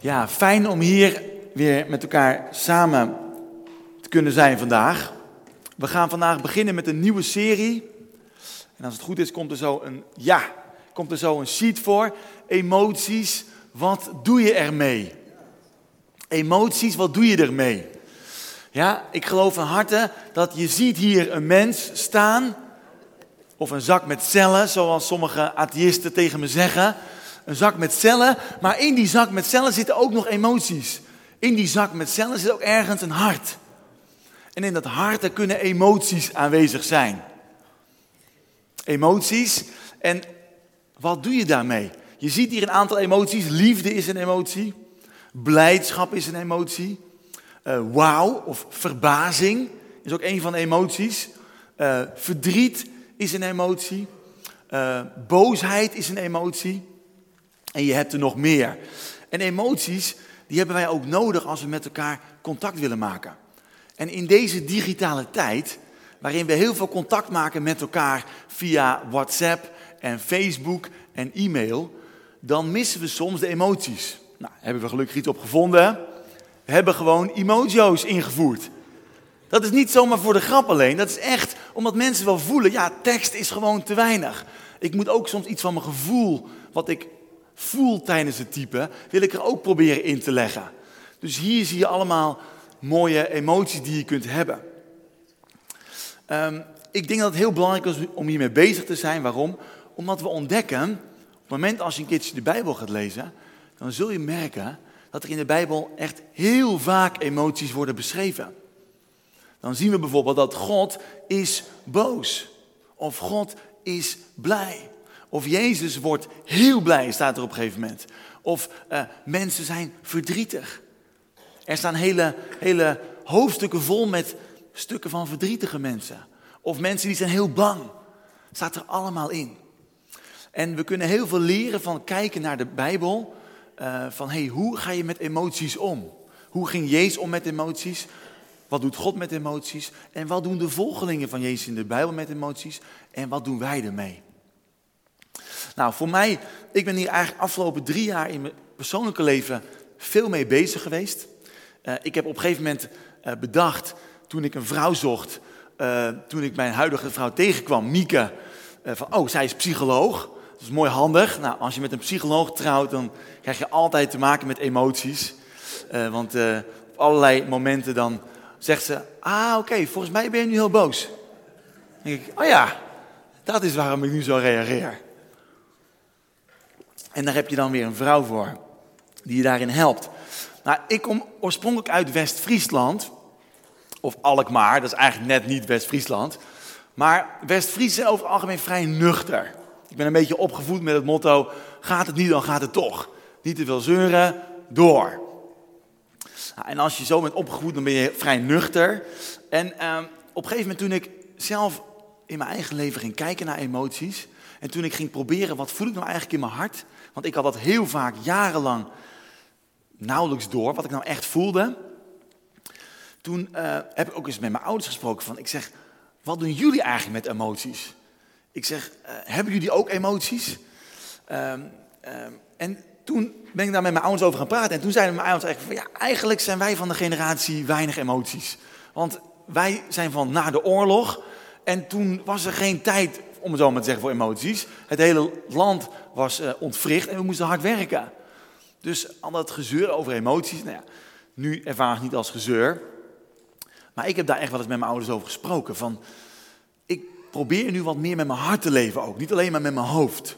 Ja, fijn om hier weer met elkaar samen te kunnen zijn vandaag. We gaan vandaag beginnen met een nieuwe serie. En als het goed is, komt er zo een, ja, komt er zo een sheet voor. Emoties, wat doe je ermee? Emoties, wat doe je ermee? Ja, ik geloof van harte dat je ziet hier een mens staan. Of een zak met cellen, zoals sommige atheïsten tegen me zeggen een zak met cellen, maar in die zak met cellen zitten ook nog emoties. In die zak met cellen zit ook ergens een hart. En in dat hart kunnen emoties aanwezig zijn. Emoties. En wat doe je daarmee? Je ziet hier een aantal emoties. Liefde is een emotie. Blijdschap is een emotie. Uh, wauw of verbazing is ook een van de emoties. Uh, verdriet is een emotie. Uh, boosheid is een emotie. En je hebt er nog meer. En emoties, die hebben wij ook nodig als we met elkaar contact willen maken. En in deze digitale tijd, waarin we heel veel contact maken met elkaar via WhatsApp en Facebook en e-mail, dan missen we soms de emoties. Nou, hebben we gelukkig iets op gevonden. We hebben gewoon emojio's ingevoerd. Dat is niet zomaar voor de grap alleen. Dat is echt omdat mensen wel voelen, ja, tekst is gewoon te weinig. Ik moet ook soms iets van mijn gevoel, wat ik voel tijdens het typen, wil ik er ook proberen in te leggen. Dus hier zie je allemaal mooie emoties die je kunt hebben. Um, ik denk dat het heel belangrijk is om hiermee bezig te zijn. Waarom? Omdat we ontdekken, op het moment als je een keertje de Bijbel gaat lezen, dan zul je merken dat er in de Bijbel echt heel vaak emoties worden beschreven. Dan zien we bijvoorbeeld dat God is boos. Of God is blij. Of Jezus wordt heel blij, staat er op een gegeven moment. Of uh, mensen zijn verdrietig. Er staan hele, hele hoofdstukken vol met stukken van verdrietige mensen. Of mensen die zijn heel bang. Staat er allemaal in. En we kunnen heel veel leren van kijken naar de Bijbel. Uh, van hey, hoe ga je met emoties om? Hoe ging Jezus om met emoties? Wat doet God met emoties? En wat doen de volgelingen van Jezus in de Bijbel met emoties? En wat doen wij ermee? Nou, voor mij, ik ben hier eigenlijk afgelopen drie jaar in mijn persoonlijke leven veel mee bezig geweest. Uh, ik heb op een gegeven moment uh, bedacht, toen ik een vrouw zocht, uh, toen ik mijn huidige vrouw tegenkwam, Mieke, van oh, zij is psycholoog. Dat is mooi handig. Nou, als je met een psycholoog trouwt, dan krijg je altijd te maken met emoties. want op allerlei momenten dan zegt ze, ah oké, volgens mij ben je nu heel boos. Dan denk ik, oh ja, dat is waarom ik nu zo reageer. En daar heb je dan weer een vrouw voor die je daarin helpt. Nou, ik kom oorspronkelijk uit West-Friesland. Of Alkmaar, dat is eigenlijk net niet West-Friesland. Maar West-Fries zijn over het algemeen vrij nuchter. Ik ben een beetje opgevoed met het motto: gaat het niet, dan gaat het toch. Niet te veel zeuren, door. Nou, en als je zo bent opgevoed, dan ben je vrij nuchter. En eh, op een gegeven moment toen ik zelf in mijn eigen leven ging kijken naar emoties. En toen ik ging proberen, wat voel ik nou eigenlijk in mijn hart? Want ik had dat heel vaak jarenlang nauwelijks door, wat ik nou echt voelde. Toen uh, heb ik ook eens met mijn ouders gesproken van, ik zeg, wat doen jullie eigenlijk met emoties? Ik zeg, uh, hebben jullie ook emoties? Uh, en toen ben ik daar met mijn ouders over gaan praten. En toen zeiden mijn ouders eigenlijk van, ja, eigenlijk zijn wij van de generatie weinig emoties. Want wij zijn van na de oorlog. En toen was er geen tijd om het zo maar te zeggen, voor emoties. Het hele land was uh, ontwricht en we moesten hard werken. Dus al dat gezeur over emoties, nou ja, nu ervaar ik niet als gezeur. Maar ik heb daar echt wel eens met mijn ouders over gesproken. Van, ik probeer nu wat meer met mijn hart te leven ook. Niet alleen maar met mijn hoofd.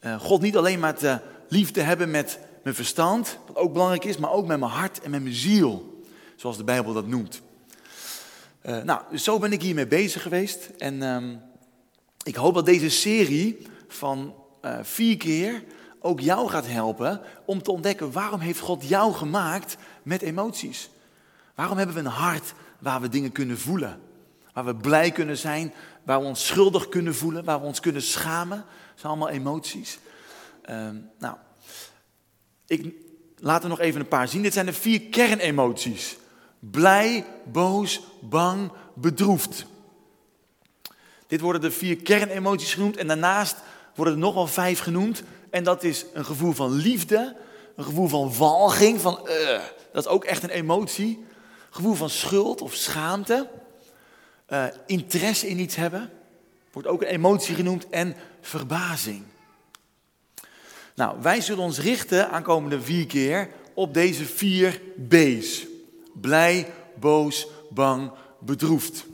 Uh, God niet alleen maar te lief te hebben met mijn verstand, wat ook belangrijk is, maar ook met mijn hart en met mijn ziel. Zoals de Bijbel dat noemt. Uh, nou, dus zo ben ik hiermee bezig geweest. En um, ik hoop dat deze serie van uh, vier keer ook jou gaat helpen om te ontdekken waarom heeft God jou gemaakt met emoties. Waarom hebben we een hart waar we dingen kunnen voelen? Waar we blij kunnen zijn, waar we ons schuldig kunnen voelen, waar we ons kunnen schamen. Dat zijn allemaal emoties. Uh, nou, ik laat er nog even een paar zien. Dit zijn de vier kernemoties. Blij, boos, bang, bedroefd. Dit worden de vier kernemoties genoemd en daarnaast worden er nog wel vijf genoemd. En dat is een gevoel van liefde, Een gevoel van walging, van uh, dat is ook echt een emotie. Gevoel van schuld of schaamte. Uh, interesse in iets hebben, wordt ook een emotie genoemd. En verbazing. Nou, wij zullen ons richten aankomende vier keer op deze vier B's. Blij, boos, bang, bedroefd.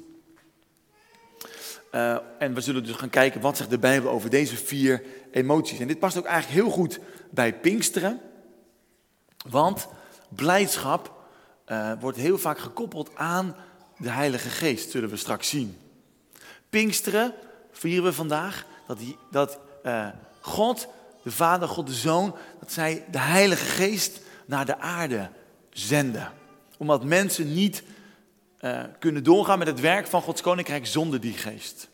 Uh, en we zullen dus gaan kijken wat zegt de Bijbel over deze vier emoties. En dit past ook eigenlijk heel goed bij Pinksteren. Want blijdschap uh, wordt heel vaak gekoppeld aan de Heilige Geest, zullen we straks zien. Pinksteren vieren we vandaag dat, die, dat uh, God, de Vader, God de Zoon, dat zij de Heilige Geest naar de aarde zenden. Omdat mensen niet uh, kunnen doorgaan met het werk van Gods Koninkrijk zonder die geest.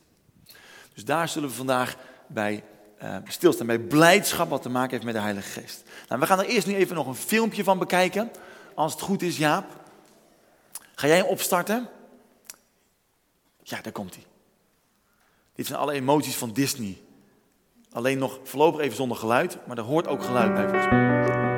Dus daar zullen we vandaag bij uh, stilstaan, bij blijdschap wat te maken heeft met de Heilige Geest. Nou, we gaan er eerst nu even nog een filmpje van bekijken. Als het goed is, Jaap. Ga jij hem opstarten? Ja, daar komt hij. Dit zijn alle emoties van Disney. Alleen nog voorlopig even zonder geluid, maar er hoort ook geluid bij volgens mij.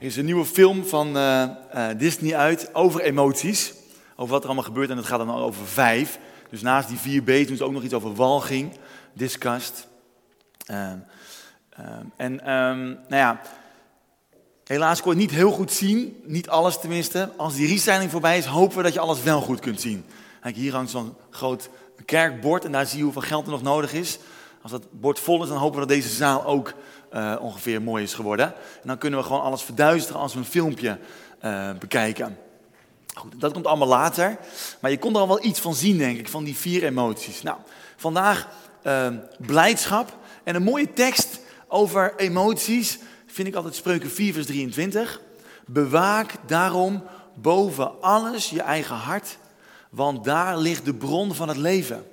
Er is een nieuwe film van uh, uh, Disney uit over emoties. Over wat er allemaal gebeurt en het gaat dan over vijf. Dus naast die vier B's doen ze ook nog iets over walging, disgust. Uh, en um, nou ja, helaas kon je niet heel goed zien, niet alles tenminste. Als die restyling voorbij is, hopen we dat je alles wel goed kunt zien. Kijk, hier hangt zo'n groot kerkbord en daar zie je hoeveel geld er nog nodig is. Als dat bord vol is, dan hopen we dat deze zaal ook uh, ongeveer mooi is geworden. En dan kunnen we gewoon alles verduisteren als we een filmpje uh, bekijken. Dat komt allemaal later. Maar je kon er al wel iets van zien, denk ik, van die vier emoties. Nou, vandaag uh, blijdschap. En een mooie tekst over emoties vind ik altijd Spreuken 4, vers 23. Bewaak daarom boven alles je eigen hart, want daar ligt de bron van het leven.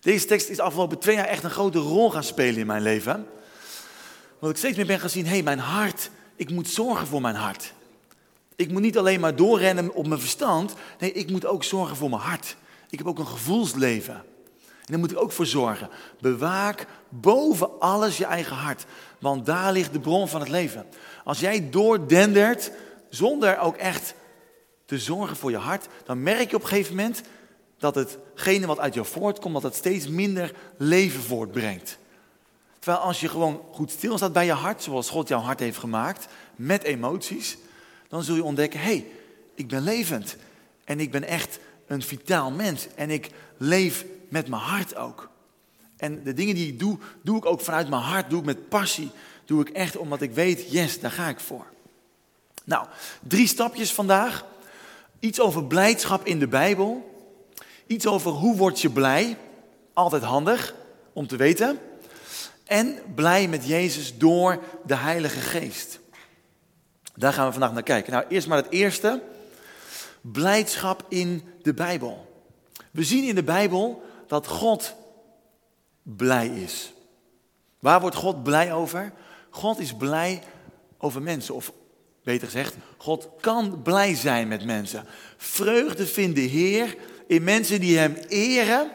Deze tekst is afgelopen twee jaar echt een grote rol gaan spelen in mijn leven. Want ik steeds meer ben gaan zien, hé, hey, mijn hart, ik moet zorgen voor mijn hart. Ik moet niet alleen maar doorrennen op mijn verstand. Nee, ik moet ook zorgen voor mijn hart. Ik heb ook een gevoelsleven. En daar moet ik ook voor zorgen. Bewaak boven alles je eigen hart. Want daar ligt de bron van het leven. Als jij doordendert zonder ook echt te zorgen voor je hart, dan merk je op een gegeven moment dat hetgene wat uit jou voortkomt, dat het steeds minder leven voortbrengt. Terwijl als je gewoon goed stilstaat bij je hart, zoals God jouw hart heeft gemaakt, met emoties, dan zul je ontdekken, hé, hey, ik ben levend. En ik ben echt een vitaal mens. En ik leef met mijn hart ook. En de dingen die ik doe, doe ik ook vanuit mijn hart, doe ik met passie. Doe ik echt omdat ik weet, yes, daar ga ik voor. Nou, drie stapjes vandaag. Iets over blijdschap in de Bijbel. Iets over hoe word je blij. Altijd handig om te weten en blij met Jezus door de Heilige Geest. Daar gaan we vandaag naar kijken. Nou, eerst maar het eerste. Blijdschap in de Bijbel. We zien in de Bijbel dat God blij is. Waar wordt God blij over? God is blij over mensen. Of beter gezegd, God kan blij zijn met mensen. Vreugde vindt de Heer in mensen die Hem eren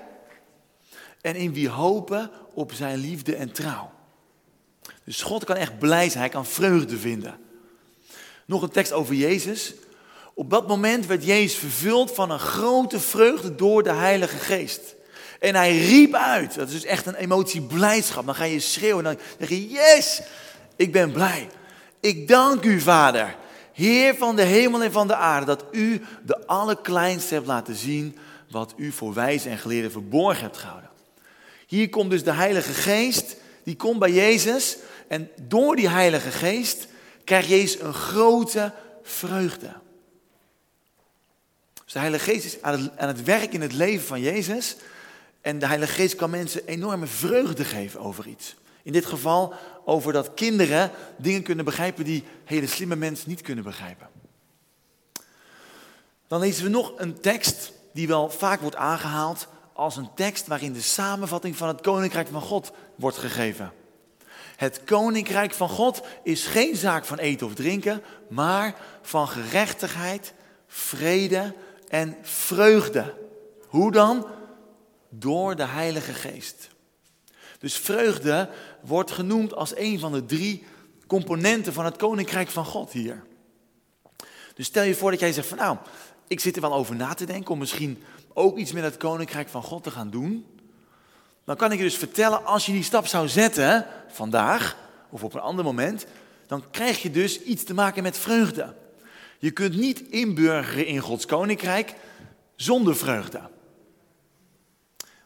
en in wie hopen op Zijn liefde en trouw. Dus God kan echt blij zijn, Hij kan vreugde vinden. Nog een tekst over Jezus. Op dat moment werd Jezus vervuld van een grote vreugde door de Heilige Geest. En hij riep uit. Dat is dus echt een emotie blijdschap. Dan ga je schreeuwen en dan zeg je, yes, ik ben blij. Ik dank u, Vader, Heer van de hemel en van de aarde, dat u de allerkleinste hebt laten zien wat u voor wijze en geleerden verborgen hebt gehouden. Hier komt dus de Heilige Geest, die komt bij Jezus. En door die Heilige Geest krijgt Jezus een grote vreugde. Dus de Heilige Geest is aan het, aan het werk in het leven van Jezus. En de Heilige Geest kan mensen enorme vreugde geven over iets. In dit geval over dat kinderen dingen kunnen begrijpen die hele slimme mensen niet kunnen begrijpen. Dan lezen we nog een tekst die wel vaak wordt aangehaald als een tekst waarin de samenvatting van het Koninkrijk van God wordt gegeven. Het Koninkrijk van God is geen zaak van eten of drinken, maar van gerechtigheid, vrede en vreugde. Hoe dan? Door de Heilige Geest. Dus vreugde wordt genoemd als een van de drie componenten van het Koninkrijk van God hier. Dus stel je voor dat jij zegt van nou, ik zit er wel over na te denken om misschien ook iets met het Koninkrijk van God te gaan doen. Dan kan ik je dus vertellen, als je die stap zou zetten vandaag of op een ander moment, dan krijg je dus iets te maken met vreugde. Je kunt niet inburgeren in Gods Koninkrijk zonder vreugde.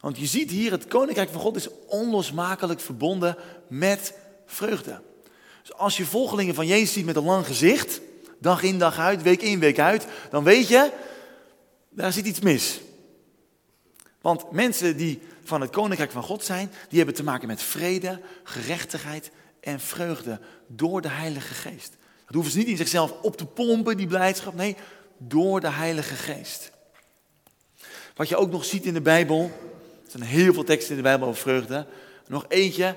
Want je ziet hier, het koninkrijk van God is onlosmakelijk verbonden met vreugde. Dus als je volgelingen van Jezus ziet met een lang gezicht, dag in dag uit, week in week uit, dan weet je, daar zit iets mis. Want mensen die van het koninkrijk van God zijn, die hebben te maken met vrede, gerechtigheid en vreugde door de Heilige Geest. Dat hoeven ze niet in zichzelf op te pompen, die blijdschap. Nee, door de Heilige Geest. Wat je ook nog ziet in de Bijbel, er zijn heel veel teksten in de Bijbel over vreugde. Nog eentje,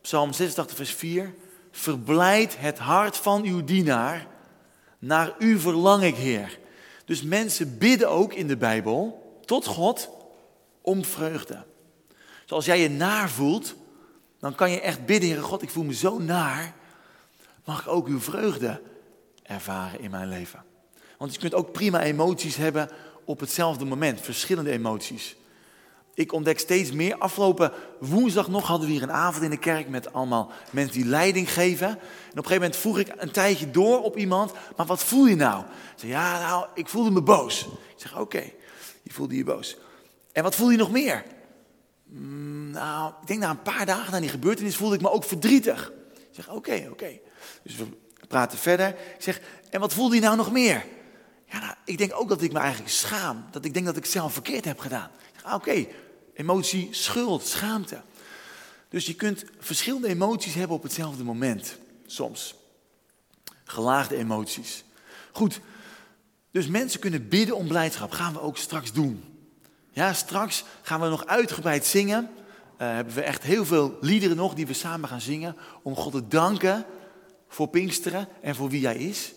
Psalm 86, vers 4. Verblijd het hart van uw dienaar. Naar u verlang ik, Heer. Dus mensen bidden ook in de Bijbel tot God om vreugde. Zoals jij je naar voelt, dan kan je echt bidden, Heer God, ik voel me zo naar. Mag ik ook uw vreugde ervaren in mijn leven? Want je kunt ook prima emoties hebben op hetzelfde moment, verschillende emoties. Ik ontdek steeds meer. Afgelopen woensdag nog hadden we hier een avond in de kerk met allemaal mensen die leiding geven. En op een gegeven moment vroeg ik een tijdje door op iemand, maar wat voel je nou? Ze zei, ja nou, ik voelde me boos. Ik zeg, oké, je voelde je boos. En wat voel je nog meer? Mm, nou, ik denk na een paar dagen na die gebeurtenis voelde ik me ook verdrietig. Ik zeg, oké, oké. Dus we praten verder. Ik zeg, en wat voelde je nou nog meer? Ja, nou, ik denk ook dat ik me eigenlijk schaam. Dat ik denk dat ik zelf verkeerd heb gedaan. Ah, oké, emotie schuld, schaamte. Dus je kunt verschillende emoties hebben op hetzelfde moment, soms. Gelaagde emoties. Goed, dus mensen kunnen bidden om blijdschap. Gaan we ook straks doen. Ja, straks gaan we nog uitgebreid zingen. Uh, hebben we echt heel veel liederen nog die we samen gaan zingen. Om God te danken voor Pinksteren en voor wie Hij is.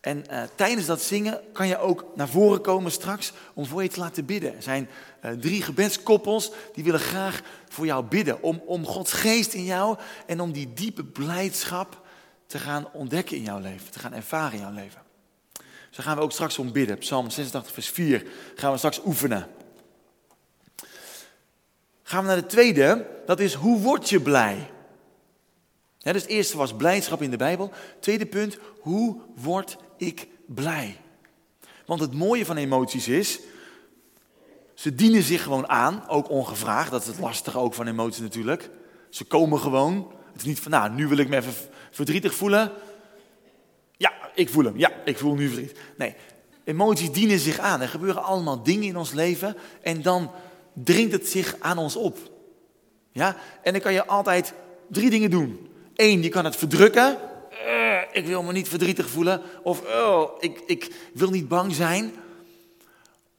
En uh, tijdens dat zingen kan je ook naar voren komen straks om voor je te laten bidden. Er zijn uh, drie gebedskoppels die willen graag voor jou bidden. Om, om Gods geest in jou en om die diepe blijdschap te gaan ontdekken in jouw leven. Te gaan ervaren in jouw leven. Daar gaan we ook straks om bidden. Psalm 86 vers 4 gaan we straks oefenen. Gaan we naar de tweede. Dat is hoe word je blij? dus het eerste was blijdschap in de Bijbel. Tweede punt, hoe word ik blij? Want het mooie van emoties is, ze dienen zich gewoon aan, ook ongevraagd. Dat is het lastige ook van emoties natuurlijk. Ze komen gewoon. Het is niet van, nou, nu wil ik me even verdrietig voelen. Ja, ik voel hem. Ja, ik voel nu verdriet. Nee, emoties dienen zich aan. Er gebeuren allemaal dingen in ons leven en dan dringt het zich aan ons op. Ja, en dan kan je altijd drie dingen doen. Eén, je kan het verdrukken. Uh, ik wil me niet verdrietig voelen. Of oh, ik, ik wil niet bang zijn.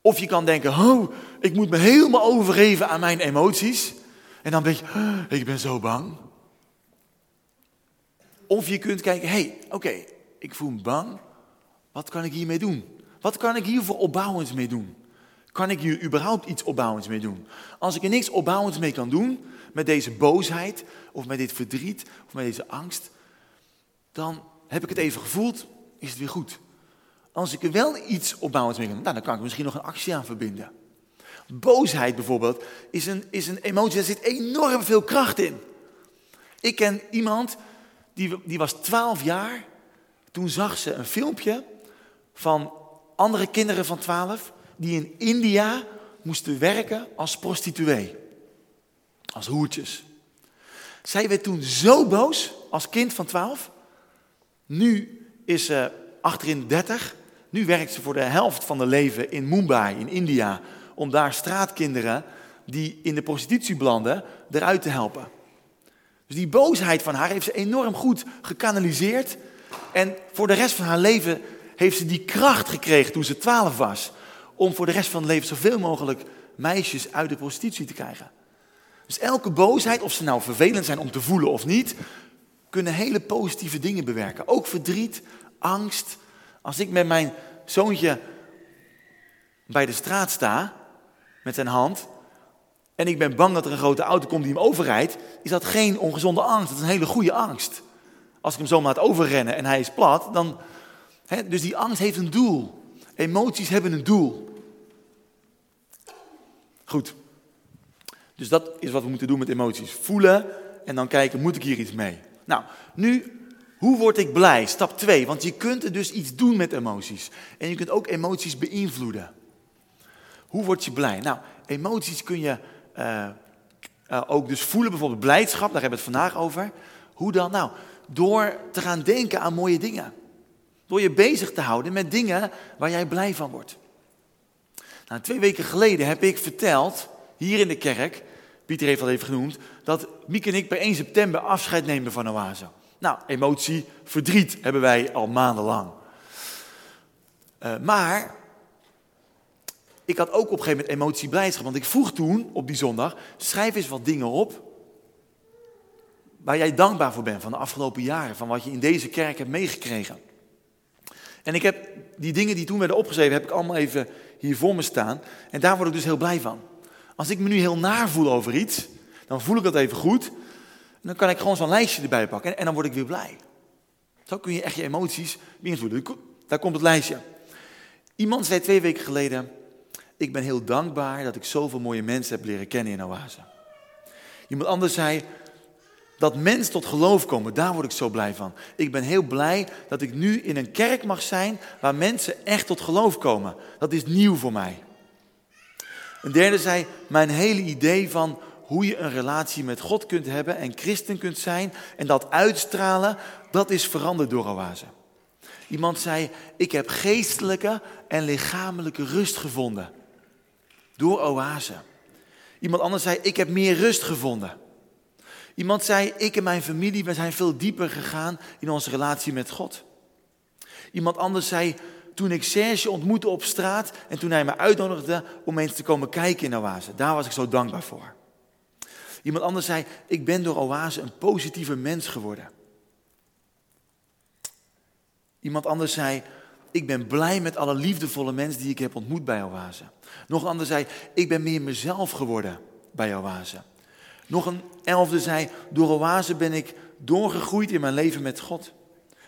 Of je kan denken, oh, ik moet me helemaal overgeven aan mijn emoties. En dan denk je, oh, ik ben zo bang. Of je kunt kijken, hé, hey, oké, ik voel me bang. Wat kan ik hiermee doen? Wat kan ik hier voor opbouwends mee doen? Kan ik hier überhaupt iets opbouwends mee doen? Als ik er niks opbouwends mee kan doen, met deze boosheid, of met dit verdriet, of met deze angst, dan heb ik het even gevoeld, is het weer goed. Als ik er wel iets opbouwends mee kan doen, nou, dan kan ik misschien nog een actie aan verbinden. Boosheid bijvoorbeeld is een, is een emotie, daar zit enorm veel kracht in. Ik ken iemand, die, die was 12 jaar, toen zag ze een filmpje van andere kinderen van 12 die in India moesten werken als prostituee. Als hoertjes. Zij werd toen zo boos als kind van 12. Nu is ze achterin 30. Nu werkt ze voor de helft van de leven in Mumbai, in India. Om daar straatkinderen die in de prostitutie belanden, eruit te helpen. Dus die boosheid van haar heeft ze enorm goed gekanaliseerd. En voor de rest van haar leven heeft ze die kracht gekregen toen ze 12 was om voor de rest van het leven zoveel mogelijk meisjes uit de prostitutie te krijgen. Dus elke boosheid, of ze nou vervelend zijn om te voelen of niet, kunnen hele positieve dingen bewerken. Ook verdriet, angst. Als ik met mijn zoontje bij de straat sta, met zijn hand, en ik ben bang dat er een grote auto komt die hem overrijdt, is dat geen ongezonde angst, dat is een hele goede angst. Als ik hem zo laat overrennen en hij is plat, dan... Hè, dus die angst heeft een doel. Emoties hebben een doel. Goed. Dus dat is wat we moeten doen met emoties. Voelen en dan kijken, moet ik hier iets mee? Nou, nu, hoe word ik blij? Stap 2, want je kunt er dus iets doen met emoties. En je kunt ook emoties beïnvloeden. Hoe word je blij? Nou, emoties kun je uh, uh, ook dus voelen, bijvoorbeeld blijdschap, daar hebben we het vandaag over. Hoe dan? Nou, door te gaan denken aan mooie dingen. Door je bezig te houden met dingen waar jij blij van wordt. Nou, twee weken geleden heb ik verteld, hier in de kerk, Pieter heeft al even genoemd, dat Miek en ik per 1 september afscheid nemen van Oase. Nou, emotie, verdriet hebben wij al maandenlang. Uh, maar ik had ook op een gegeven moment emotie blijdschap. Want ik vroeg toen op die zondag, schrijf eens wat dingen op waar jij dankbaar voor bent van de afgelopen jaren. Van wat je in deze kerk hebt meegekregen. En ik heb die dingen die toen werden opgeschreven, heb ik allemaal even hier voor me staan. En daar word ik dus heel blij van. Als ik me nu heel naar voel over iets, dan voel ik dat even goed. Dan kan ik gewoon zo'n lijstje erbij pakken en dan word ik weer blij. Zo kun je echt je emoties beïnvloeden. Daar komt het lijstje. Iemand zei twee weken geleden, ik ben heel dankbaar dat ik zoveel mooie mensen heb leren kennen in Oase. Iemand anders zei, dat mensen tot geloof komen, daar word ik zo blij van. Ik ben heel blij dat ik nu in een kerk mag zijn waar mensen echt tot geloof komen. Dat is nieuw voor mij. Een derde zei, mijn hele idee van hoe je een relatie met God kunt hebben en christen kunt zijn en dat uitstralen, dat is veranderd door Oase. Iemand zei, ik heb geestelijke en lichamelijke rust gevonden. Door Oase. Iemand anders zei, ik heb meer rust gevonden. Iemand zei, ik en mijn familie, we zijn veel dieper gegaan in onze relatie met God. Iemand anders zei, toen ik Serge ontmoette op straat en toen hij me uitnodigde om eens te komen kijken in Oase, daar was ik zo dankbaar voor. Iemand anders zei, ik ben door Oase een positieve mens geworden. Iemand anders zei, ik ben blij met alle liefdevolle mensen die ik heb ontmoet bij Oase. Nog een ander zei, ik ben meer mezelf geworden bij Oase. Nog een elfde zei, door oase ben ik doorgegroeid in mijn leven met God.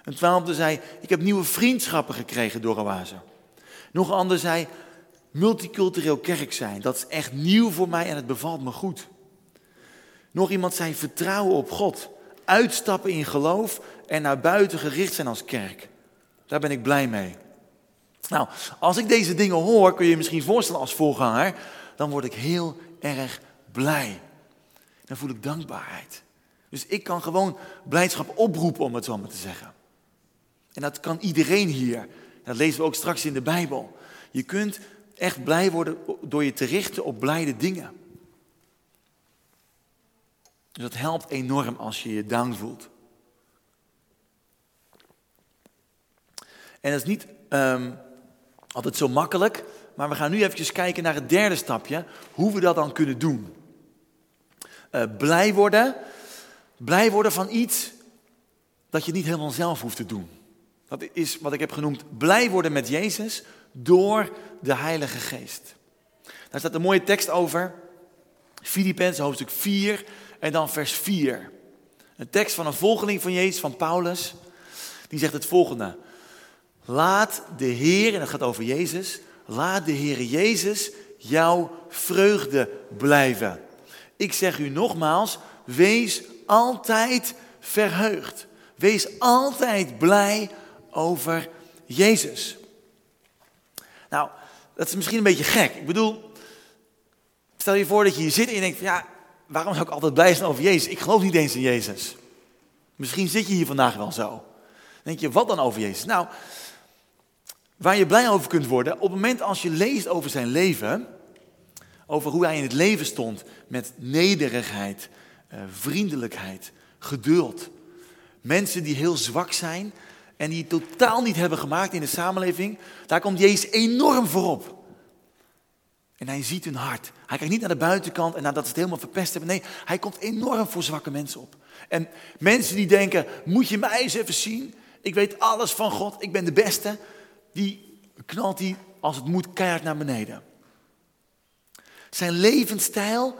Een twaalfde zei, ik heb nieuwe vriendschappen gekregen door oase. Nog een ander zei, multicultureel kerk zijn, dat is echt nieuw voor mij en het bevalt me goed. Nog iemand zei, vertrouwen op God, uitstappen in geloof en naar buiten gericht zijn als kerk. Daar ben ik blij mee. Nou, als ik deze dingen hoor, kun je je misschien voorstellen als voorganger, dan word ik heel erg blij dan voel ik dankbaarheid. Dus ik kan gewoon blijdschap oproepen, om het zo maar te zeggen. En dat kan iedereen hier. Dat lezen we ook straks in de Bijbel. Je kunt echt blij worden door je te richten op blijde dingen. Dus dat helpt enorm als je je down voelt. En dat is niet um, altijd zo makkelijk. maar we gaan nu eventjes kijken naar het derde stapje, hoe we dat dan kunnen doen. Uh, blij worden, blij worden van iets dat je niet helemaal zelf hoeft te doen. Dat is wat ik heb genoemd blij worden met Jezus door de Heilige Geest. Daar staat een mooie tekst over. Filippenzen hoofdstuk 4 en dan vers 4. Een tekst van een volgeling van Jezus, van Paulus. Die zegt het volgende. Laat de Heer, en het gaat over Jezus, laat de Heer Jezus jouw vreugde blijven. Ik zeg u nogmaals, wees altijd verheugd. Wees altijd blij over Jezus. Nou, dat is misschien een beetje gek. Ik bedoel, stel je voor dat je hier zit en je denkt, ja, waarom zou ik altijd blij zijn over Jezus? Ik geloof niet eens in Jezus. Misschien zit je hier vandaag wel zo. Denk je, wat dan over Jezus? Nou, waar je blij over kunt worden, op het moment als je leest over zijn leven, over hoe hij in het leven stond met nederigheid, eh, vriendelijkheid, geduld. Mensen die heel zwak zijn en die totaal niet hebben gemaakt in de samenleving, daar komt Jezus enorm voorop. En hij ziet hun hart. Hij kijkt niet naar de buitenkant en nadat ze het helemaal verpest hebben. Nee, hij komt enorm voor zwakke mensen op. En mensen die denken, moet je mij eens even zien? Ik weet alles van God, ik ben de beste. Die knalt hij, als het moet, keihard naar beneden. Zijn levensstijl,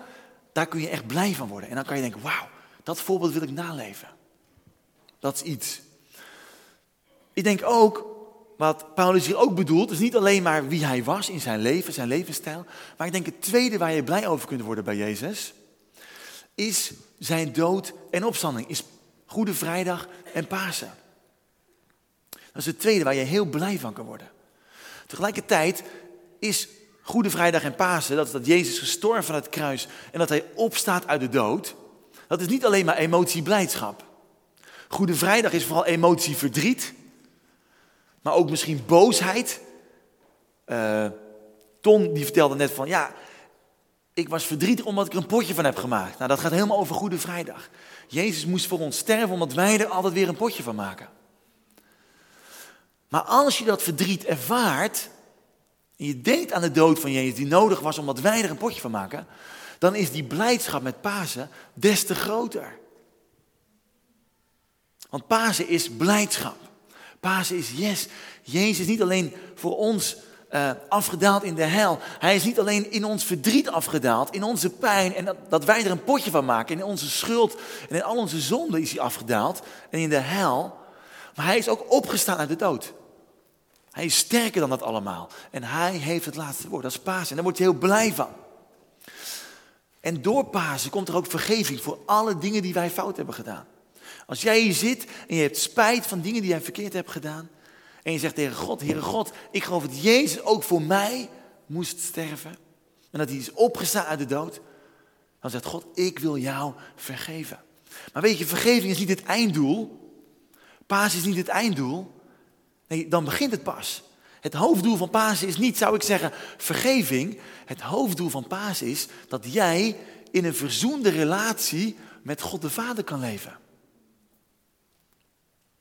daar kun je echt blij van worden. En dan kan je denken, wauw, dat voorbeeld wil ik naleven. Dat is iets. Ik denk ook, wat Paulus hier ook bedoelt, is niet alleen maar wie hij was in zijn leven, zijn levensstijl. Maar ik denk het tweede waar je blij over kunt worden bij Jezus, is zijn dood en opstanding. Is Goede Vrijdag en Pasen. Dat is het tweede waar je heel blij van kan worden. Tegelijkertijd is Goede Vrijdag en Pasen, dat is dat Jezus gestorven van het kruis en dat hij opstaat uit de dood. Dat is niet alleen maar emotie blijdschap. Goede Vrijdag is vooral emotie verdriet maar ook misschien boosheid. Uh, Ton die vertelde net van, ja, ik was verdrietig omdat ik er een potje van heb gemaakt. Nou, dat gaat helemaal over Goede Vrijdag. Jezus moest voor ons sterven omdat wij er altijd weer een potje van maken. Maar als je dat verdriet ervaart, en je denkt aan de dood van Jezus die nodig was omdat wij er een potje van maken, dan is die blijdschap met Pasen des te groter. Want Pasen is blijdschap. Pasen is yes. Jezus is niet alleen voor ons uh, afgedaald in de hel. Hij is niet alleen in ons verdriet afgedaald, in onze pijn en dat, dat, wij er een potje van maken. In onze schuld en in al onze zonden is hij afgedaald en in de hel. Maar hij is ook opgestaan uit de dood. Hij is sterker dan dat allemaal. En hij heeft het laatste woord. Dat is Pasen. En daar word je heel blij van. En door Pasen komt er ook vergeving voor alle dingen die wij fout hebben gedaan. Als jij hier zit en je hebt spijt van dingen die jij verkeerd hebt gedaan. En je zegt tegen God, Heere God, ik geloof dat Jezus ook voor mij moest sterven. En dat hij is opgestaan uit de dood. Dan zegt God, ik wil jou vergeven. Maar weet je, vergeving is niet het einddoel. Paas is niet het einddoel. Nee, dan begint het pas. Het hoofddoel van Paas is niet, zou ik zeggen, vergeving. Het hoofddoel van Paas is dat jij in een verzoende relatie met God de Vader kan leven.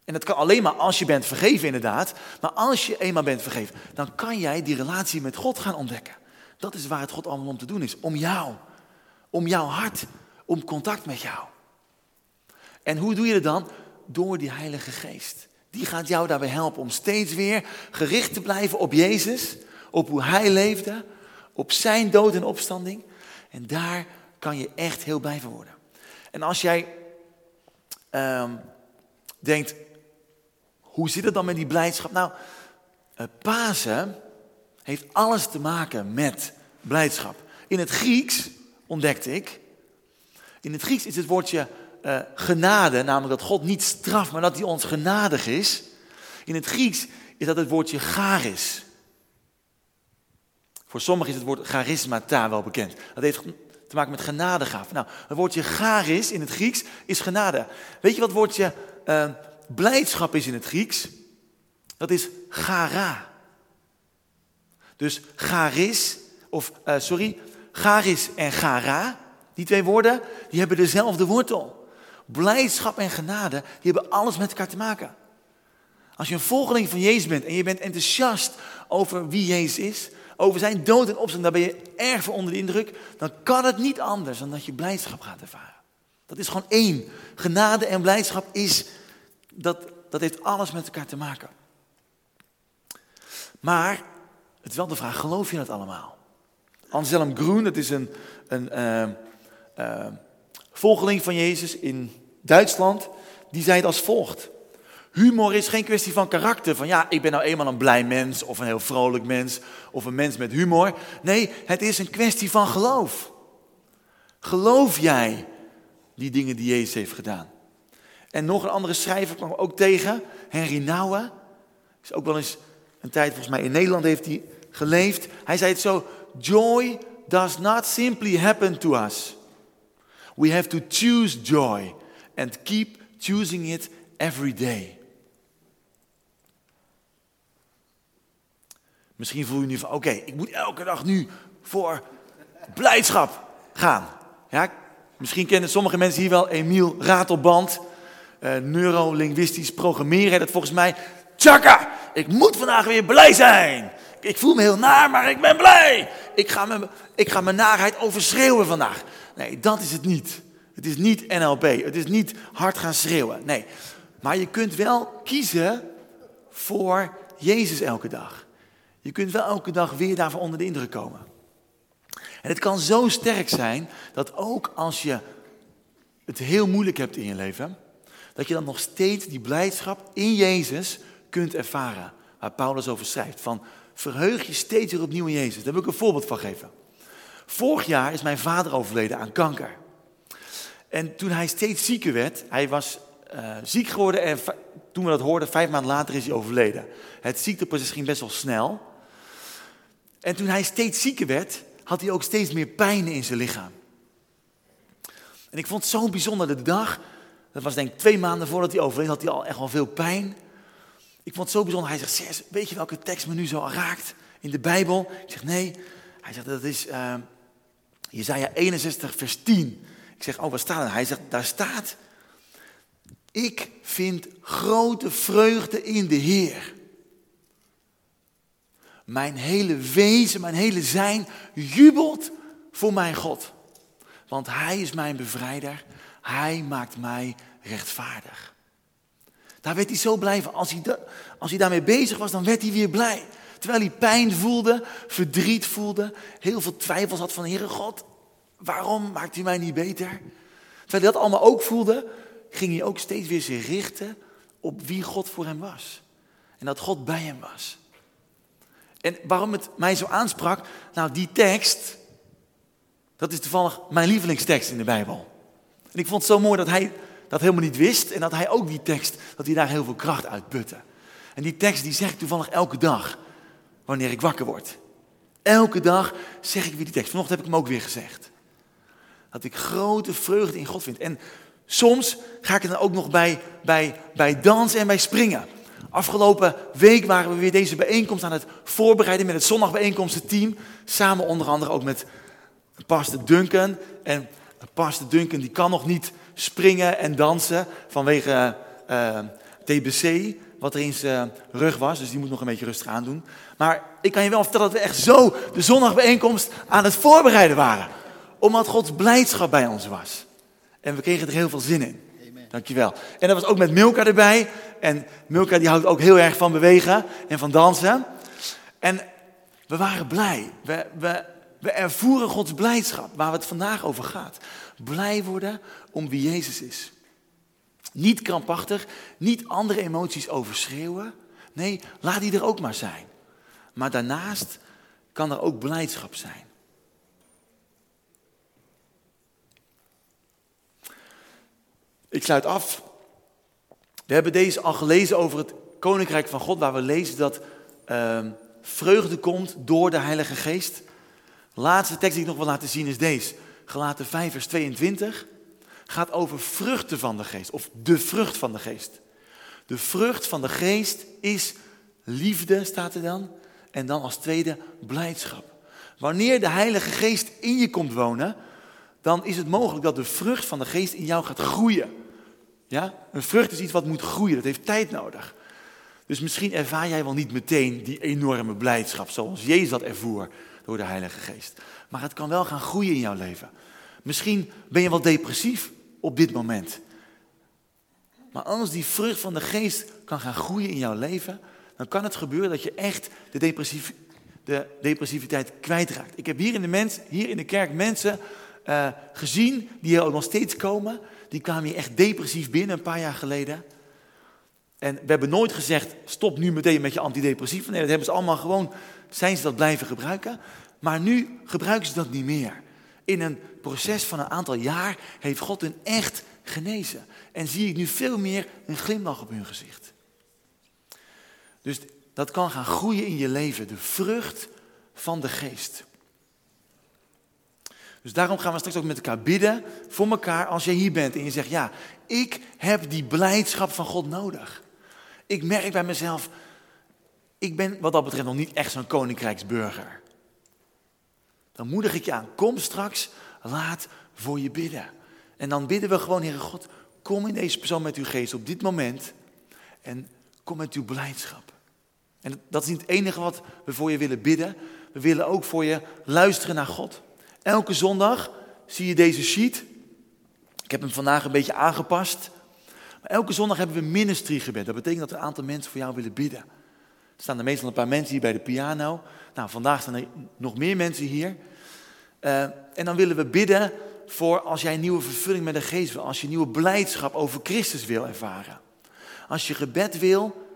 En dat kan alleen maar als je bent vergeven, inderdaad. Maar als je eenmaal bent vergeven, dan kan jij die relatie met God gaan ontdekken. Dat is waar het God allemaal om te doen is. Om jou. Om jouw hart. Om contact met jou. En hoe doe je dat dan? Door die Heilige Geest. Die gaat jou daarbij helpen om steeds weer gericht te blijven op Jezus. Op hoe Hij leefde. Op Zijn dood en opstanding. En daar kan je echt heel blij van worden. En als jij uh, denkt, hoe zit het dan met die blijdschap? Nou, uh, Pasen heeft alles te maken met blijdschap. In het Grieks ontdekte ik, in het Grieks is het woordje uh, genade, namelijk dat God niet straft, maar dat hij ons genadig is. In het Grieks is dat het woordje charis. Voor sommigen is het woord charismata wel bekend. Dat heeft te maken met genadegaven. Nou, het woordje charis in het Grieks is genade. Weet je wat het woordje uh, blijdschap is in het Grieks, dat is gara. Dus charis, of uh, sorry, charis en gara, die twee woorden, die hebben dezelfde wortel. Blijdschap en genade, die hebben alles met elkaar te maken. Als je een volgeling van Jezus bent en je bent enthousiast over wie Jezus is, over zijn dood en opstand, daar ben je erg voor onder de indruk, dan kan het niet anders dan dat je blijdschap gaat ervaren. Dat is gewoon één. Genade en blijdschap is, dat, dat heeft alles met elkaar te maken. Maar het is wel de vraag, geloof je dat allemaal? Anselm Groen, dat is een, een uh, uh, volgeling van Jezus in Duitsland, die zei het als volgt. Humor is geen kwestie van karakter, van ja, ik ben nou eenmaal een blij mens of een heel vrolijk mens of een mens met humor. Nee, het is een kwestie van geloof. Geloof jij die dingen die Jezus heeft gedaan? En nog een andere schrijver kwam ook tegen, Henry Nouwen. Is ook wel eens een tijd, volgens mij in Nederland heeft hij geleefd. Hij zei het zo, joy does not simply happen to us. We have to choose joy and keep choosing it every day. Misschien voel je nu van, oké, ik moet elke dag nu voor blijdschap gaan. Ja, misschien kennen sommige mensen hier wel Emiel Ratelband, uh, neurolinguistisch programmeren. Dat volgens mij, tjaka, ik moet vandaag weer blij zijn. Ik voel me heel naar, maar ik ben blij. Ik ga, me, ik ga mijn naarheid overschreeuwen vandaag. Nee, dat is het niet. Het is niet NLP. Het is niet hard gaan schreeuwen. Nee. Maar je kunt wel kiezen voor Jezus elke dag. Je kunt wel elke dag weer daarvan onder de indruk komen. En het kan zo sterk zijn dat ook als je het heel moeilijk hebt in je leven, dat je dan nog steeds die blijdschap in Jezus kunt ervaren. Waar Paulus over schrijft. Van verheug je steeds weer opnieuw in Jezus. Daar wil ik een voorbeeld van geven. Vorig jaar is mijn vader overleden aan kanker. En toen hij steeds zieker werd, hij was uh, ziek geworden en toen we dat hoorden, vijf maanden later is hij overleden. Het ziekteproces ging best wel snel. En toen hij steeds zieker werd, had hij ook steeds meer pijn in zijn lichaam. En ik vond het zo bijzonder de dag, dat was denk ik twee maanden voordat hij overleed, had hij al echt wel veel pijn. Ik vond het zo bijzonder. Hij zegt, weet je welke tekst me nu zo raakt in de Bijbel? Ik zeg, nee. Hij zegt, dat is uh, Jezaja 61 vers 10. Ik zeg, oh, wat staat er? Hij zegt, daar staat, ik vind grote vreugde in de Heer. Mijn hele wezen, mijn hele zijn jubelt voor mijn God. Want Hij is mijn bevrijder. Hij maakt mij rechtvaardig. Daar werd hij zo blij van. Als hij, als hij daarmee bezig was, dan werd hij weer blij. Terwijl hij pijn voelde, verdriet voelde, heel veel twijfels had van Heere God, waarom maakt u mij niet beter? Terwijl hij dat allemaal ook voelde, ging hij ook steeds weer zich richten op wie God voor hem was. En dat God bij hem was. En waarom het mij zo aansprak, nou die tekst, dat is toevallig mijn lievelingstekst in de Bijbel. En ik vond het zo mooi dat hij dat helemaal niet wist en dat hij ook die tekst, dat hij daar heel veel kracht uit putte. En die tekst die zeg ik toevallig elke dag, wanneer ik wakker word. Elke dag zeg ik weer die tekst. Vanochtend heb ik hem ook weer gezegd. Dat ik grote vreugde in God vind. En soms ga ik er dan ook nog bij, bij, bij dansen en bij springen. Afgelopen week waren we weer deze bijeenkomst aan het voorbereiden met het zondagbijeenkomstenteam. Samen onder andere ook met pastor Duncan. En pastor Duncan die kan nog niet springen en dansen vanwege uh, eh, TBC, wat er in zijn rug was. Dus die moet nog een beetje rustig aandoen. Maar ik kan je wel vertellen dat we echt zo de zondagbijeenkomst aan het voorbereiden waren. Omdat Gods blijdschap bij ons was. En we kregen er heel veel zin in. Dankjewel. En dat was ook met Milka erbij. En Milka die houdt ook heel erg van bewegen en van dansen. En we waren blij. We, we, we ervoeren Gods blijdschap, waar het vandaag over gaat. Blij worden om wie Jezus is. Niet krampachtig, niet andere emoties overschreeuwen. Nee, laat die er ook maar zijn. Maar daarnaast kan er ook blijdschap zijn. Ik sluit af. We hebben deze al gelezen over het Koninkrijk van God, waar we lezen dat uh, vreugde komt door de Heilige Geest. Laatste tekst die ik nog wil laten zien is deze. Gelaten 5 vers 22 gaat over vruchten van de geest, of de vrucht van de geest. De vrucht van de geest is liefde, staat er dan. En dan als tweede blijdschap. Wanneer de Heilige Geest in je komt wonen, dan is het mogelijk dat de vrucht van de geest in jou gaat groeien. Ja? Een vrucht is iets wat moet groeien, dat heeft tijd nodig. Dus misschien ervaar jij wel niet meteen die enorme blijdschap zoals Jezus dat ervoer door de Heilige Geest. Maar het kan wel gaan groeien in jouw leven. Misschien ben je wel depressief op dit moment. Maar als die vrucht van de geest kan gaan groeien in jouw leven, dan kan het gebeuren dat je echt de, depressief, de depressiviteit kwijtraakt. Ik heb hier in de, mens, hier in de kerk mensen uh, gezien die er nog steeds komen. Die kwamen hier echt depressief binnen een paar jaar geleden. En we hebben nooit gezegd, stop nu meteen met je antidepressief. Nee, dat hebben ze allemaal gewoon, zijn ze dat blijven gebruiken. Maar nu gebruiken ze dat niet meer. In een proces van een aantal jaar heeft God hen echt genezen. En zie ik nu veel meer een glimlach op hun gezicht. Dus dat kan gaan groeien in je leven, de vrucht van de geest. Dus daarom gaan we straks ook met elkaar bidden voor elkaar als je hier bent en je zegt, ja, ik heb die blijdschap van God nodig. Ik merk bij mezelf, ik ben wat dat betreft nog niet echt zo'n koninkrijksburger. Dan moedig ik je aan, kom straks, laat voor je bidden. En dan bidden we gewoon, Heere God, kom in deze persoon met uw geest op dit moment en kom met uw blijdschap. En dat is niet het enige wat we voor je willen bidden. We willen ook voor je luisteren naar God. Elke zondag zie je deze sheet. Ik heb hem vandaag een beetje aangepast. Elke zondag hebben we ministry gebed. Dat betekent dat er een aantal mensen voor jou willen bidden. Er staan er meestal een paar mensen hier bij de piano. Nou, vandaag staan er nog meer mensen hier. Uh, en dan willen we bidden voor als jij nieuwe vervulling met de geest wil. Als je nieuwe blijdschap over Christus wil ervaren. Als je gebed wil,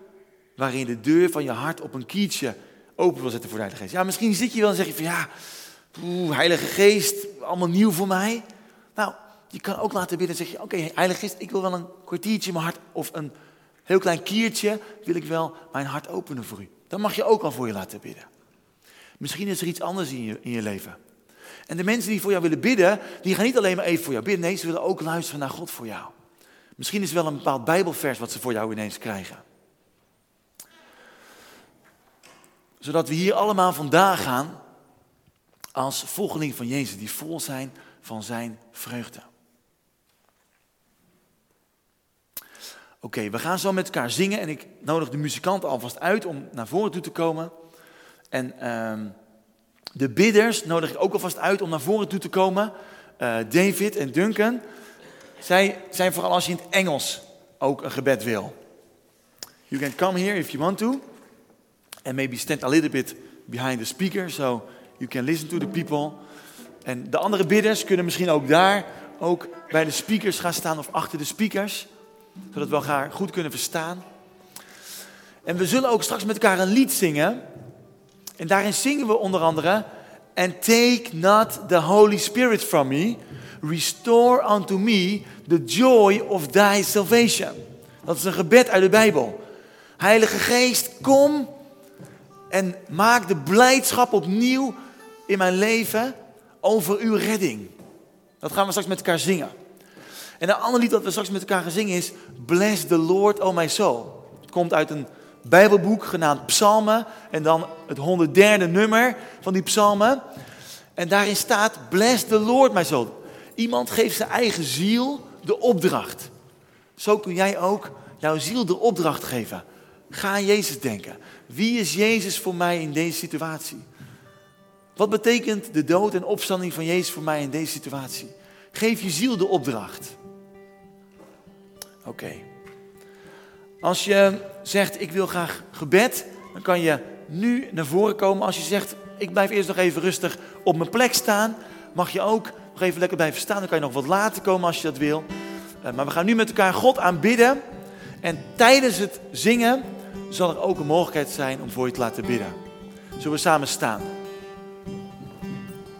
waarin de deur van je hart op een kietje open wil zetten voor de Heilige Geest. Ja, misschien zit je wel en zeg je van ja, Heilige Geest, allemaal nieuw voor mij. Nou, je kan ook laten bidden en zeg je, oké, Heilige Geest, ik wil wel een kwartiertje mijn hart of een heel klein kiertje, wil ik wel mijn hart openen voor u. Dan mag je ook al voor je laten bidden. Misschien is er iets anders in je, in je leven. En de mensen die voor jou willen bidden, die gaan niet alleen maar even voor jou bidden. Nee, ze willen ook luisteren naar God voor jou. Misschien is het wel een bepaald Bijbelvers wat ze voor jou ineens krijgen. Zodat we hier allemaal vandaag gaan als volgeling van Jezus, die vol zijn van zijn vreugde. Oké, we gaan zo met elkaar zingen en ik nodig de muzikanten alvast uit om naar voren toe te komen. En uh, de bidders nodig ik ook alvast uit om naar voren toe te komen. Uh, David en Duncan. Zij zijn vooral als je in het Engels ook een gebed wil. You can come here if you want to. And maybe stand a little bit behind the speaker so you can listen to the people. En de andere bidders kunnen misschien ook daar ook bij de speakers gaan staan of achter de speakers. Zodat we elkaar goed kunnen verstaan. En we zullen ook straks met elkaar een lied zingen. En daarin zingen we onder andere. And take not the Holy Spirit from me. Restore unto me the joy of thy salvation. Dat is een gebed uit de Bijbel. Heilige Geest, kom en maak de blijdschap opnieuw in mijn leven over uw redding. Dat gaan we straks met elkaar zingen. En een ander lied dat we straks met elkaar gaan zingen is Bless the Lord, oh my soul. Het komt uit een Bijbelboek genaamd Psalmen. En dan het 103e nummer van die psalmen. En daarin staat, bless the Lord, my soul. Iemand geeft zijn eigen ziel de opdracht. Zo kun jij ook jouw ziel de opdracht geven. Ga aan Jezus denken. Wie is Jezus voor mij in deze situatie? Wat betekent de dood en opstanding van Jezus voor mij in deze situatie? Geef je ziel de opdracht. Oké. Als je zegt, ik wil graag gebed, dan kan je nu naar voren komen. Als je zegt, ik blijf eerst nog even rustig op mijn plek staan, mag je ook nog even lekker blijven staan. Dan kan je nog wat later komen als je dat wil. Eh, maar we gaan nu met elkaar God aanbidden. En tijdens het zingen zal er ook een mogelijkheid zijn om voor je te laten bidden. Zullen we samen staan?